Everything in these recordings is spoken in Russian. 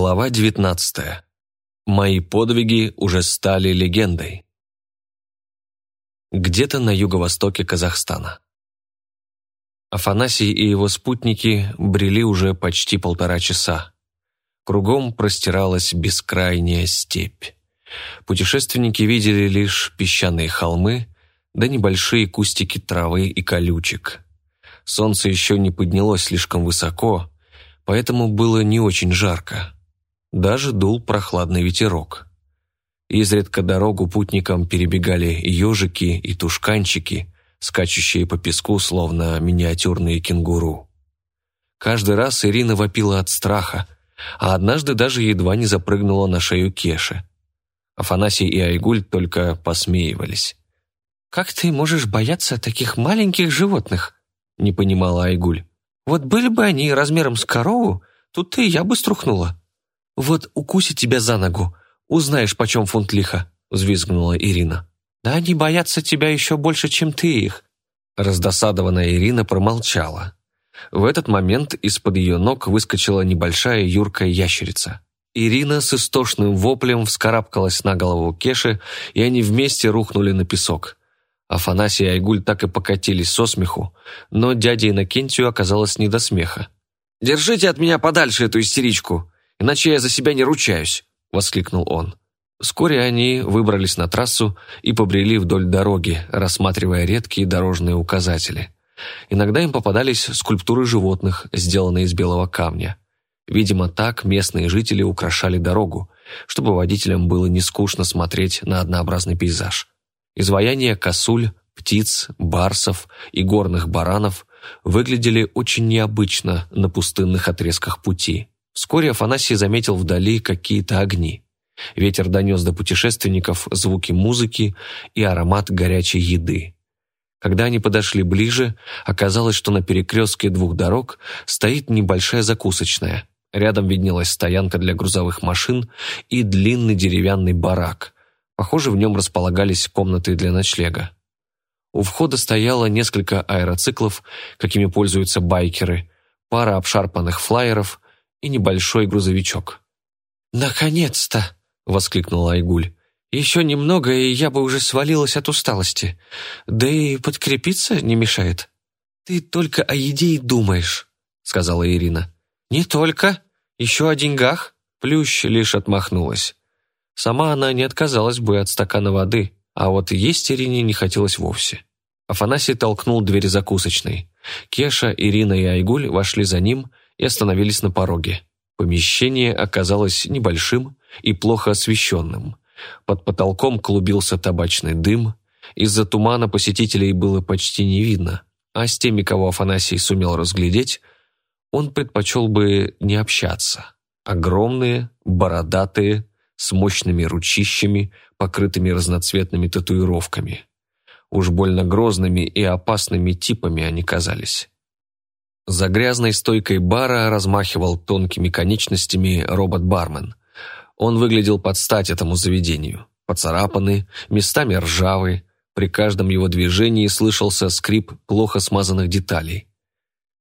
Глава 19. Мои подвиги уже стали легендой. Где-то на юго-востоке Казахстана. Афанасий и его спутники брели уже почти полтора часа. Кругом простиралась бескрайняя степь. Путешественники видели лишь песчаные холмы, да небольшие кустики травы и колючек. Солнце еще не поднялось слишком высоко, поэтому было не очень жарко. Даже дул прохладный ветерок. Изредка дорогу путникам перебегали ежики и тушканчики, скачущие по песку, словно миниатюрные кенгуру. Каждый раз Ирина вопила от страха, а однажды даже едва не запрыгнула на шею Кеши. Афанасий и Айгуль только посмеивались. «Как ты можешь бояться таких маленьких животных?» — не понимала Айгуль. «Вот были бы они размером с корову, тут и я бы струхнула». «Вот укусит тебя за ногу, узнаешь, почем фунт лиха», — взвизгнула Ирина. «Да они боятся тебя еще больше, чем ты их». Раздосадованная Ирина промолчала. В этот момент из-под ее ног выскочила небольшая юркая ящерица. Ирина с истошным воплем вскарабкалась на голову Кеши, и они вместе рухнули на песок. Афанасий и Айгуль так и покатились со смеху, но дяде Иннокентию оказалось не до смеха. «Держите от меня подальше эту истеричку!» Иначе я за себя не ручаюсь», — воскликнул он. Вскоре они выбрались на трассу и побрели вдоль дороги, рассматривая редкие дорожные указатели. Иногда им попадались скульптуры животных, сделанные из белого камня. Видимо, так местные жители украшали дорогу, чтобы водителям было не скучно смотреть на однообразный пейзаж. Изваяния косуль, птиц, барсов и горных баранов выглядели очень необычно на пустынных отрезках пути. Вскоре Афанасий заметил вдали какие-то огни. Ветер донес до путешественников звуки музыки и аромат горячей еды. Когда они подошли ближе, оказалось, что на перекрестке двух дорог стоит небольшая закусочная. Рядом виднелась стоянка для грузовых машин и длинный деревянный барак. Похоже, в нем располагались комнаты для ночлега. У входа стояло несколько аэроциклов, какими пользуются байкеры, пара обшарпанных флайеров, и небольшой грузовичок. «Наконец-то!» — воскликнула Айгуль. «Еще немного, и я бы уже свалилась от усталости. Да и подкрепиться не мешает». «Ты только о еде и думаешь», — сказала Ирина. «Не только. Еще о деньгах». Плющ лишь отмахнулась. Сама она не отказалась бы от стакана воды, а вот есть Ирине не хотелось вовсе. Афанасий толкнул дверь закусочной. Кеша, Ирина и Айгуль вошли за ним и остановились на пороге. Помещение оказалось небольшим и плохо освещенным. Под потолком клубился табачный дым, из-за тумана посетителей было почти не видно, а с теми, кого Афанасий сумел разглядеть, он предпочел бы не общаться. Огромные, бородатые, с мощными ручищами, покрытыми разноцветными татуировками. Уж больно грозными и опасными типами они казались. За грязной стойкой бара размахивал тонкими конечностями робот-бармен. Он выглядел под стать этому заведению. Поцарапанный, местами ржавый, при каждом его движении слышался скрип плохо смазанных деталей.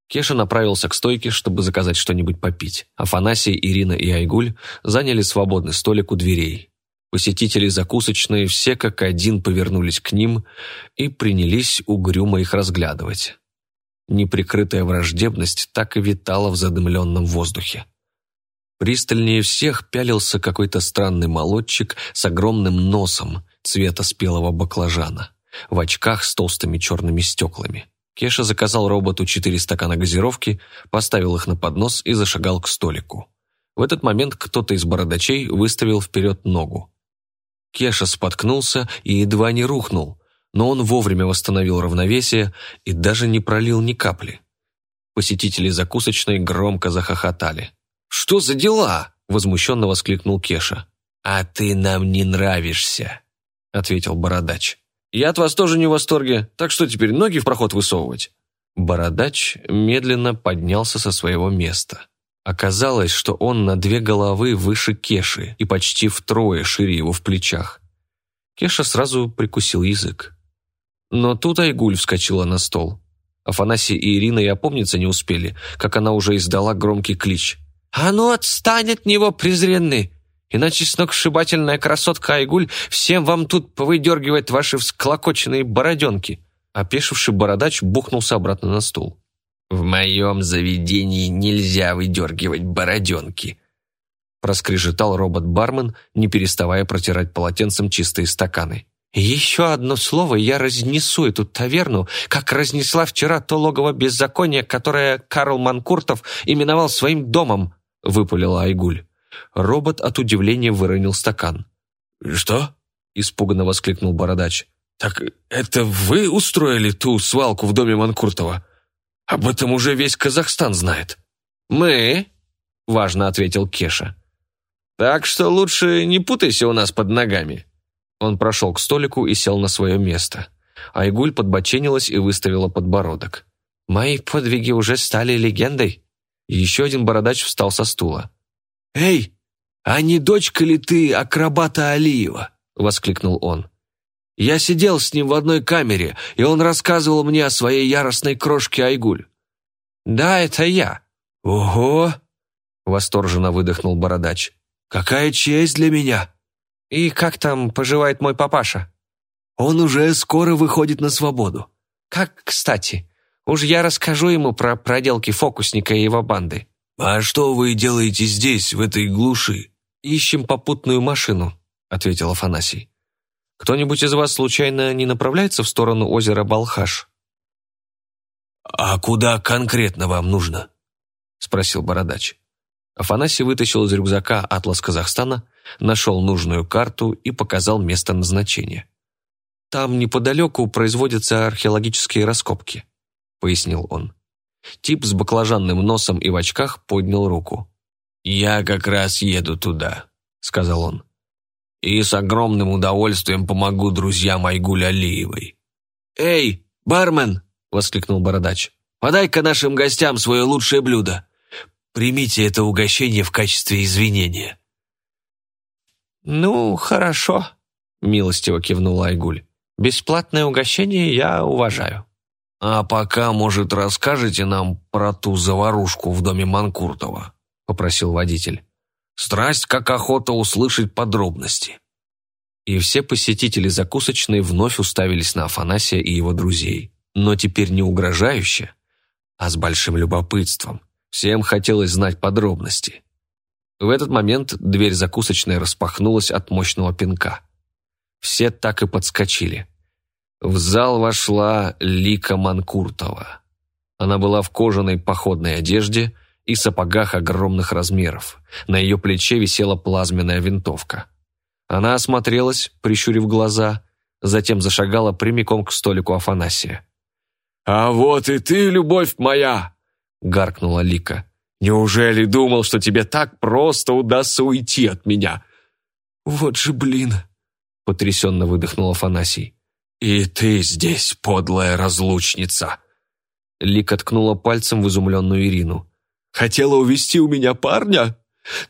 Кеша направился к стойке, чтобы заказать что-нибудь попить. Афанасий, Ирина и Айгуль заняли свободный столик у дверей. Посетители закусочные все как один повернулись к ним и принялись угрюмо их разглядывать. Неприкрытая враждебность так и витала в задымленном воздухе. Пристальнее всех пялился какой-то странный молодчик с огромным носом цвета спелого баклажана, в очках с толстыми черными стеклами. Кеша заказал роботу четыре стакана газировки, поставил их на поднос и зашагал к столику. В этот момент кто-то из бородачей выставил вперед ногу. Кеша споткнулся и едва не рухнул, но он вовремя восстановил равновесие и даже не пролил ни капли. Посетители закусочной громко захохотали. «Что за дела?» – возмущенно воскликнул Кеша. «А ты нам не нравишься», – ответил Бородач. «Я от вас тоже не в восторге, так что теперь ноги в проход высовывать?» Бородач медленно поднялся со своего места. Оказалось, что он на две головы выше Кеши и почти втрое шире его в плечах. Кеша сразу прикусил язык. Но тут Айгуль вскочила на стол. Афанасий и Ирина и опомниться не успели, как она уже издала громкий клич. «А ну отстань от него, презренный! Иначе сногсшибательная красотка Айгуль всем вам тут повыдергивает ваши всклокоченные бороденки!» Опешивший бородач бухнулся обратно на стул. «В моем заведении нельзя выдергивать бороденки», проскрежетал робот-бармен, не переставая протирать полотенцем чистые стаканы. «Еще одно слово, я разнесу эту таверну, как разнесла вчера то логово беззакония, которое Карл Манкуртов именовал своим домом», — выпалила Айгуль. Робот от удивления выронил стакан. «Что?» — испуганно воскликнул Бородач. «Так это вы устроили ту свалку в доме Манкуртова? Об этом уже весь Казахстан знает». «Мы?» — важно ответил Кеша. «Так что лучше не путайся у нас под ногами». Он прошел к столику и сел на свое место. Айгуль подбоченилась и выставила подбородок. «Мои подвиги уже стали легендой». Еще один бородач встал со стула. «Эй, а не дочка ли ты акробата Алиева?» — воскликнул он. «Я сидел с ним в одной камере, и он рассказывал мне о своей яростной крошке Айгуль». «Да, это я». «Ого!» — восторженно выдохнул бородач. «Какая честь для меня!» «И как там поживает мой папаша?» «Он уже скоро выходит на свободу». «Как кстати. Уж я расскажу ему про проделки фокусника и его банды». «А что вы делаете здесь, в этой глуши?» «Ищем попутную машину», — ответил Афанасий. «Кто-нибудь из вас случайно не направляется в сторону озера Балхаш?» «А куда конкретно вам нужно?» — спросил Бородач. Афанасий вытащил из рюкзака атлас Казахстана, нашел нужную карту и показал место назначения. «Там неподалеку производятся археологические раскопки», — пояснил он. Тип с баклажанным носом и в очках поднял руку. «Я как раз еду туда», — сказал он. «И с огромным удовольствием помогу друзьям Айгуль Алиевой». «Эй, бармен!» — воскликнул Бородач. «Подай-ка нашим гостям свое лучшее блюдо. Примите это угощение в качестве извинения». «Ну, хорошо», — милостиво кивнула Айгуль. «Бесплатное угощение я уважаю». «А пока, может, расскажете нам про ту заварушку в доме Манкуртова?» — попросил водитель. «Страсть, как охота услышать подробности». И все посетители закусочной вновь уставились на Афанасия и его друзей. Но теперь не угрожающе, а с большим любопытством. Всем хотелось знать подробности. В этот момент дверь закусочной распахнулась от мощного пинка. Все так и подскочили. В зал вошла Лика Манкуртова. Она была в кожаной походной одежде и сапогах огромных размеров. На ее плече висела плазменная винтовка. Она осмотрелась, прищурив глаза, затем зашагала прямиком к столику Афанасия. «А вот и ты, любовь моя!» — гаркнула Лика. «Неужели думал, что тебе так просто удастся уйти от меня?» «Вот же блин!» — потрясенно выдохнул Афанасий. «И ты здесь, подлая разлучница!» Лика ткнула пальцем в изумленную Ирину. «Хотела увести у меня парня?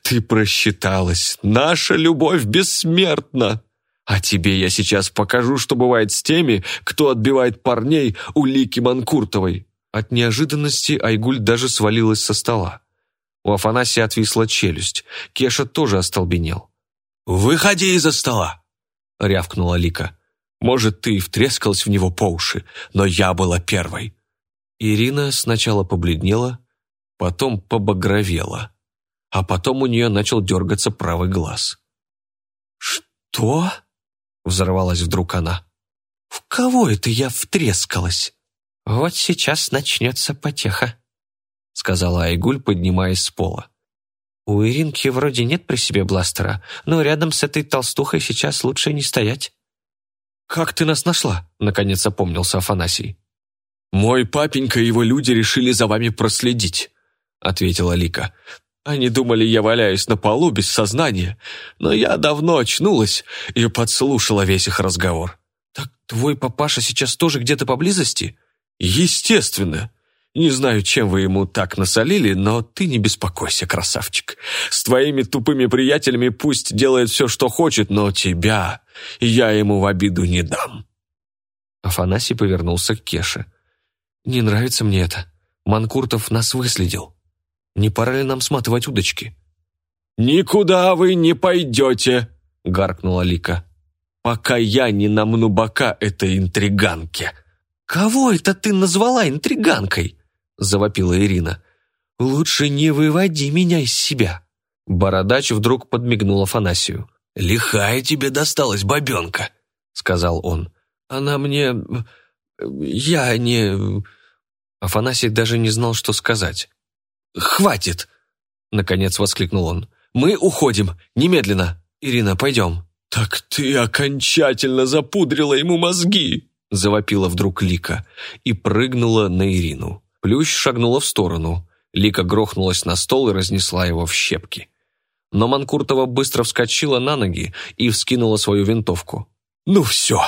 Ты просчиталась. Наша любовь бессмертна!» А тебе я сейчас покажу, что бывает с теми, кто отбивает парней у Лики Манкуртовой». От неожиданности Айгуль даже свалилась со стола. У Афанасия отвисла челюсть. Кеша тоже остолбенел. «Выходи из-за стола!» — рявкнула Лика. Может, ты и втрескалась в него по уши, но я была первой». Ирина сначала побледнела, потом побагровела, а потом у нее начал дергаться правый глаз. «Что?» — взорвалась вдруг она. «В кого это я втрескалась?» «Вот сейчас начнется потеха», — сказала Айгуль, поднимаясь с пола. «У Иринки вроде нет при себе бластера, но рядом с этой толстухой сейчас лучше не стоять». «Как ты нас нашла?» — наконец опомнился Афанасий. «Мой папенька и его люди решили за вами проследить», — ответила Лика. «Они думали, я валяюсь на полу без сознания, но я давно очнулась и подслушала весь их разговор». «Так твой папаша сейчас тоже где-то поблизости?» «Естественно. Не знаю, чем вы ему так насолили, но ты не беспокойся, красавчик. С твоими тупыми приятелями пусть делает все, что хочет, но тебя я ему в обиду не дам». Афанасий повернулся к Кеше. «Не нравится мне это. Манкуртов нас выследил». Не пора ли нам сматывать удочки?» «Никуда вы не пойдете!» — гаркнула Лика. «Пока я не намну бока этой интриганке!» «Кого это ты назвала интриганкой?» — завопила Ирина. «Лучше не выводи меня из себя». Бородач вдруг подмигнул Афанасию. «Лихая тебе досталась бабенка», — сказал он. «Она мне... я не...» Афанасий даже не знал, что сказать. «Хватит!» — наконец воскликнул он. «Мы уходим! Немедленно! Ирина, пойдем!» «Так ты окончательно запудрила ему мозги!» — завопила вдруг Лика и прыгнула на Ирину. Плющ шагнула в сторону. Лика грохнулась на стол и разнесла его в щепки. Но Манкуртова быстро вскочила на ноги и вскинула свою винтовку. «Ну все,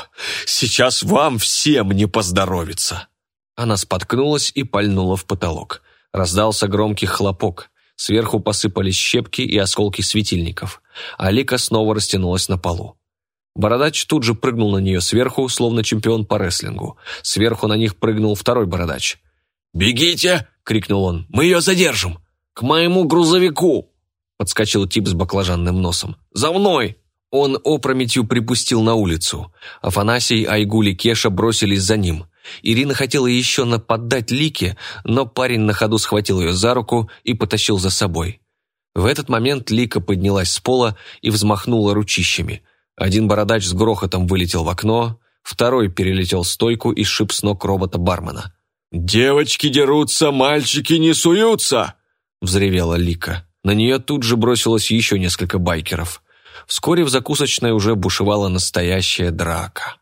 сейчас вам всем не поздоровится!» Она споткнулась и пальнула в потолок. Раздался громкий хлопок. Сверху посыпались щепки и осколки светильников. Алика снова растянулась на полу. Бородач тут же прыгнул на нее сверху, словно чемпион по рестлингу. Сверху на них прыгнул второй бородач. «Бегите!» — крикнул он. «Мы ее задержим!» «К моему грузовику!» — подскочил тип с баклажанным носом. «За мной!» Он опрометью припустил на улицу. Афанасий, Айгуль и Кеша бросились за ним. Ирина хотела еще нападать Лике, но парень на ходу схватил ее за руку и потащил за собой. В этот момент Лика поднялась с пола и взмахнула ручищами. Один бородач с грохотом вылетел в окно, второй перелетел стойку и шип с ног робота-бармена. «Девочки дерутся, мальчики не суются!» – взревела Лика. На нее тут же бросилось еще несколько байкеров. Вскоре в закусочной уже бушевала настоящая драка.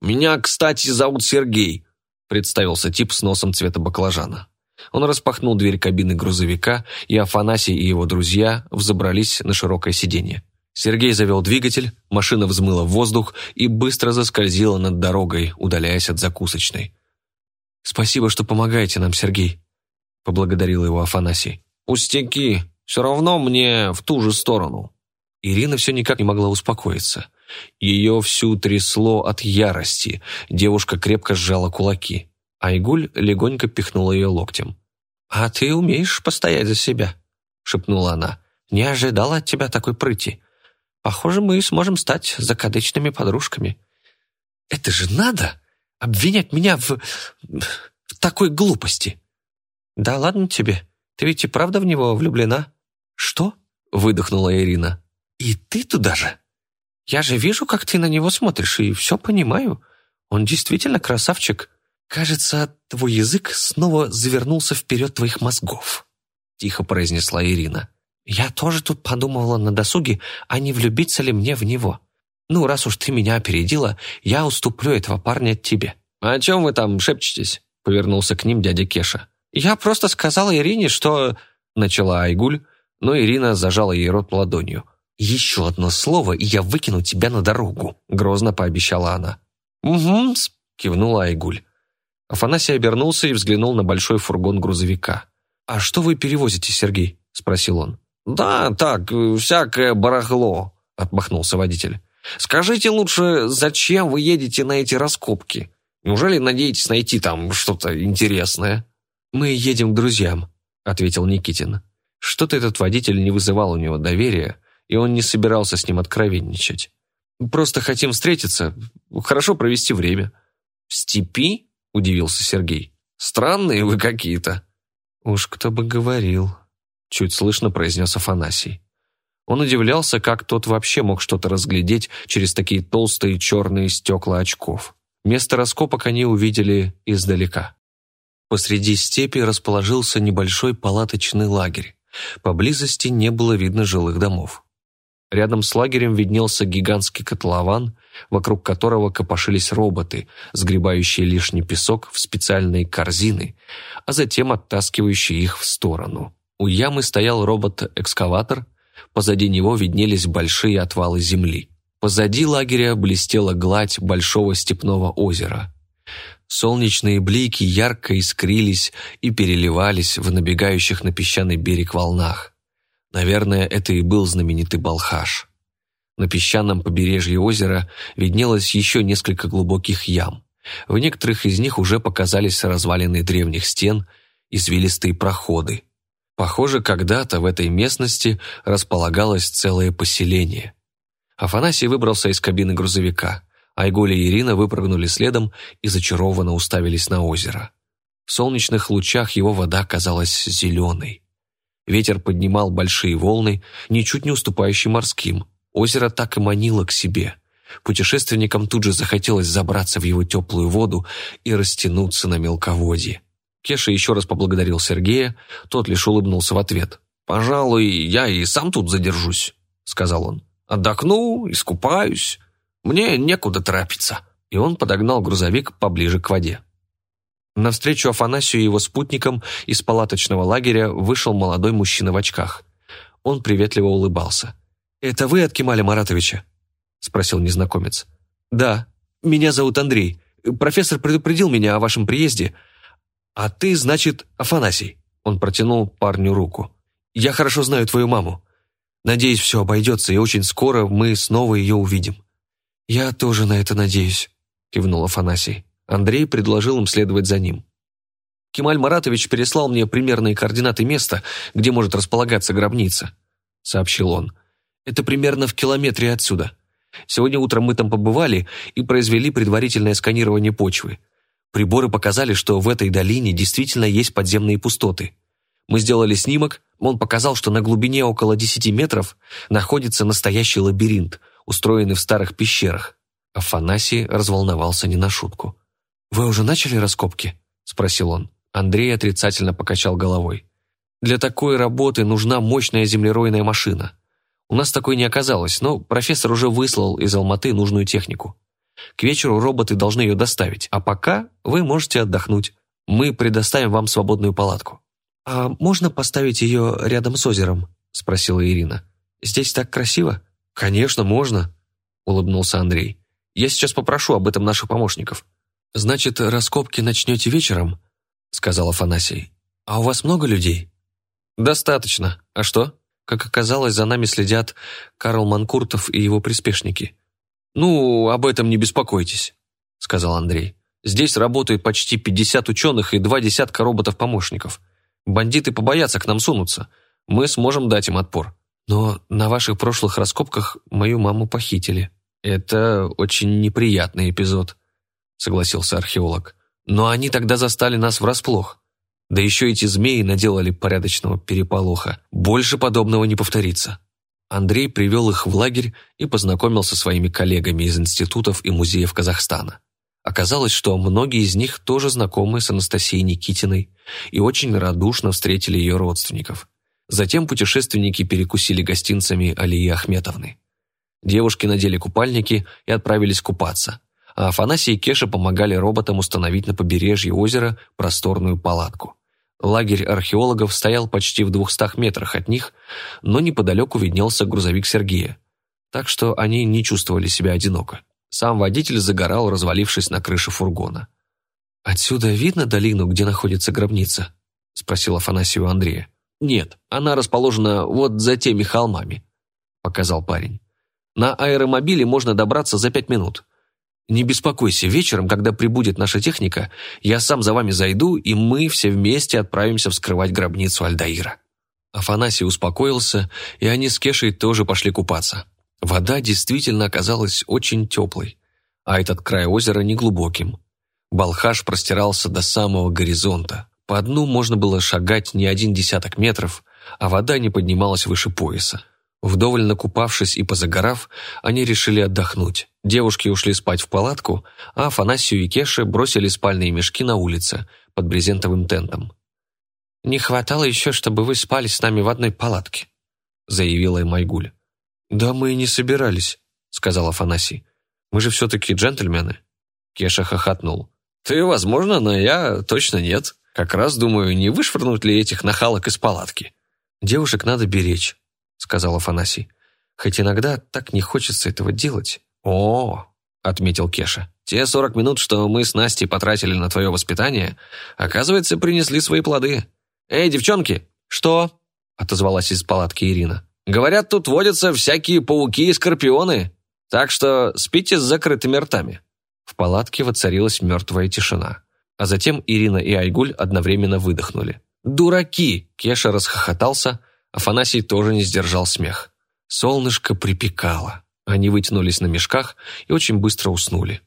«Меня, кстати, зовут Сергей», – представился тип с носом цвета баклажана. Он распахнул дверь кабины грузовика, и Афанасий и его друзья взобрались на широкое сиденье. Сергей завел двигатель, машина взмыла в воздух и быстро заскользила над дорогой, удаляясь от закусочной. «Спасибо, что помогаете нам, Сергей», — поблагодарил его Афанасий. «Пустяки, все равно мне в ту же сторону». Ирина все никак не могла успокоиться. Ее всю трясло от ярости, девушка крепко сжала кулаки. Айгуль легонько пихнула ее локтем. «А ты умеешь постоять за себя», — шепнула она. «Не ожидала от тебя такой прыти. Похоже, мы сможем стать закадычными подружками». «Это же надо!» обвинять меня в... в такой глупости». «Да ладно тебе, ты ведь и правда в него влюблена?» «Что?» — выдохнула Ирина. «И ты туда же?» «Я же вижу, как ты на него смотришь, и все понимаю. Он действительно красавчик. Кажется, твой язык снова завернулся вперед твоих мозгов», — тихо произнесла Ирина. «Я тоже тут подумывала на досуге, а не влюбиться ли мне в него. Ну, раз уж ты меня опередила, я уступлю этого парня тебе». «А «О чем вы там шепчетесь?» — повернулся к ним дядя Кеша. «Я просто сказала Ирине, что...» — начала Айгуль, но Ирина зажала ей рот ладонью. «Еще одно слово, и я выкину тебя на дорогу», — грозно пообещала она. «Угу», — кивнула Айгуль. Афанасий обернулся и взглянул на большой фургон грузовика. «А что вы перевозите, Сергей?» — спросил он. «Да, так, всякое барахло», — отмахнулся водитель. Скажите лучше, зачем вы едете на эти раскопки? Неужели надеетесь найти там что-то интересное?» «Мы едем к друзьям», — ответил Никитин. Что-то этот водитель не вызывал у него доверия, и он не собирался с ним откровенничать. «Просто хотим встретиться, хорошо провести время». «В степи?» — удивился Сергей. «Странные вы какие-то». «Уж кто бы говорил», — чуть слышно произнес Афанасий. Он удивлялся, как тот вообще мог что-то разглядеть через такие толстые черные стекла очков. Место раскопок они увидели издалека. Посреди степи расположился небольшой палаточный лагерь. Поблизости не было видно жилых домов. Рядом с лагерем виднелся гигантский котлован, вокруг которого копошились роботы, сгребающие лишний песок в специальные корзины, а затем оттаскивающие их в сторону. У ямы стоял робот-экскаватор, Позади него виднелись большие отвалы земли. Позади лагеря блестела гладь большого степного озера. Солнечные блики ярко искрились и переливались в набегающих на песчаный берег волнах. Наверное, это и был знаменитый Балхаш. На песчаном побережье озера виднелось еще несколько глубоких ям. В некоторых из них уже показались развалины древних стен, извилистые проходы. Похоже, когда-то в этой местности располагалось целое поселение. Афанасий выбрался из кабины грузовика. Айгуля и Ирина выпрыгнули следом и зачарованно уставились на озеро. В солнечных лучах его вода казалась зеленой. Ветер поднимал большие волны, ничуть не уступающие морским. Озеро так и манило к себе. Путешественникам тут же захотелось забраться в его теплую воду и растянуться на мелководье. Кеша еще раз поблагодарил Сергея, тот лишь улыбнулся в ответ. «Пожалуй, я и сам тут задержусь», — сказал он. «Отдохну, искупаюсь. Мне некуда торопиться». И он подогнал грузовик поближе к воде. Навстречу Афанасию и его спутникам из палаточного лагеря вышел молодой мужчина в очках. Он приветливо улыбался. «Это вы от Кемаля Маратовича?» – спросил незнакомец. «Да, меня зовут Андрей. Профессор предупредил меня о вашем приезде. А ты, значит, Афанасий?» Он протянул парню руку. «Я хорошо знаю твою маму. Надеюсь, все обойдется, и очень скоро мы снова ее увидим». «Я тоже на это надеюсь», – кивнул Афанасий. Андрей предложил им следовать за ним. Кемаль Маратович переслал мне примерные координаты места, где может располагаться гробница», — сообщил он. Это примерно в километре отсюда. Сегодня утром мы там побывали и произвели предварительное сканирование почвы. Приборы показали, что в этой долине действительно есть подземные пустоты. Мы сделали снимок, он показал, что на глубине около 10 метров находится настоящий лабиринт, устроенный в старых пещерах. Афанасий разволновался не на шутку. «Вы уже начали раскопки?» – спросил он. Андрей отрицательно покачал головой. «Для такой работы нужна мощная землеройная машина. У нас такой не оказалось, но профессор уже выслал из Алматы нужную технику. К вечеру роботы должны ее доставить, а пока вы можете отдохнуть. Мы предоставим вам свободную палатку». «А можно поставить ее рядом с озером?» – спросила Ирина. «Здесь так красиво?» «Конечно, можно», – улыбнулся Андрей. «Я сейчас попрошу об этом наших помощников». «Значит, раскопки начнете вечером?» – сказал Афанасий. «А у вас много людей?» «Достаточно. А что?» Как оказалось, за нами следят Карл Манкуртов и его приспешники. «Ну, об этом не беспокойтесь», — сказал Андрей. «Здесь работает почти 50 ученых и два десятка роботов-помощников. Бандиты побоятся к нам сунуться. Мы сможем дать им отпор. Но на ваших прошлых раскопках мою маму похитили. Это очень неприятный эпизод», — согласился археолог. «Но они тогда застали нас врасплох. Да еще эти змеи наделали порядочного переполоха. Больше подобного не повторится. Андрей привел их в лагерь и познакомился со своими коллегами из институтов и музеев Казахстана. Оказалось, что многие из них тоже знакомы с Анастасией Никитиной и очень радушно встретили ее родственников. Затем путешественники перекусили гостинцами Алии Ахметовны. Девушки надели купальники и отправились купаться, а Афанасий и Кеша помогали роботам установить на побережье озера просторную палатку. Лагерь археологов стоял почти в двухстах метрах от них, но неподалеку виднелся грузовик Сергея. Так что они не чувствовали себя одиноко. Сам водитель загорал, развалившись на крыше фургона. «Отсюда видно долину, где находится гробница?» – спросил Афанасий у Андрея. «Нет, она расположена вот за теми холмами», – показал парень. «На аэромобиле можно добраться за пять минут. Не беспокойся, вечером, когда прибудет наша техника, я сам за вами зайду, и мы все вместе отправимся вскрывать гробницу Альдаира». Афанасий успокоился, и они с Кешей тоже пошли купаться. Вода действительно оказалась очень теплой, а этот край озера неглубоким. Балхаш простирался до самого горизонта. По дну можно было шагать не один десяток метров, а вода не поднималась выше пояса. Вдоволь накупавшись и позагорав, они решили отдохнуть. Девушки ушли спать в палатку, а Афанасию и Кеше бросили спальные мешки на улице под брезентовым тентом. «Не хватало еще, чтобы вы спали с нами в одной палатке», заявила Майгуль. «Да мы и не собирались», сказал Афанасий. «Мы же все-таки джентльмены». Кеша хохотнул. «Ты, возможно, но я точно нет. Как раз думаю, не вышвырнуть ли этих нахалок из палатки. Девушек надо беречь сказал Афанасий. «Хоть иногда так не хочется этого делать». «О!» — отметил Кеша. «Те сорок минут, что мы с Настей потратили на твое воспитание, оказывается, принесли свои плоды. Эй, девчонки!» «Что?» — отозвалась из палатки Ирина. «Говорят, тут водятся всякие пауки и скорпионы, так что спите с закрытыми ртами». В палатке воцарилась мертвая тишина. А затем Ирина и Айгуль одновременно выдохнули. «Дураки!» – Кеша расхохотался, Афанасий тоже не сдержал смех. Солнышко припекало. Они вытянулись на мешках и очень быстро уснули.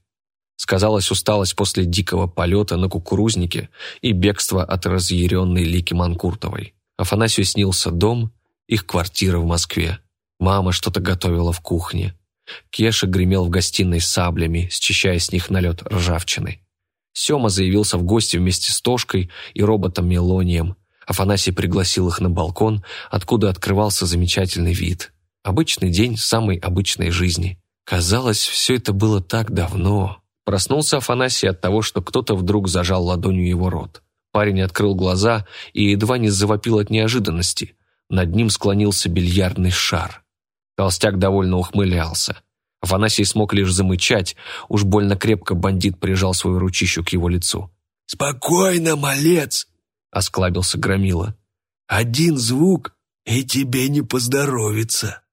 Сказалась усталость после дикого полета на кукурузнике и бегства от разъяренной Лики Манкуртовой. Афанасию снился дом, их квартира в Москве. Мама что-то готовила в кухне. Кеша гремел в гостиной саблями, счищая с них налет ржавчины. Сема заявился в гости вместе с Тошкой и роботом Мелонием. Афанасий пригласил их на балкон, откуда открывался замечательный вид. Обычный день самой обычной жизни. Казалось, все это было так давно. Проснулся Афанасий от того, что кто-то вдруг зажал ладонью его рот. Парень открыл глаза и едва не завопил от неожиданности. Над ним склонился бильярдный шар. Толстяк довольно ухмылялся. Афанасий смог лишь замычать, уж больно крепко бандит прижал свою ручищу к его лицу. «Спокойно, малец!» — осклабился Громила. «Один звук, и тебе не поздоровится!»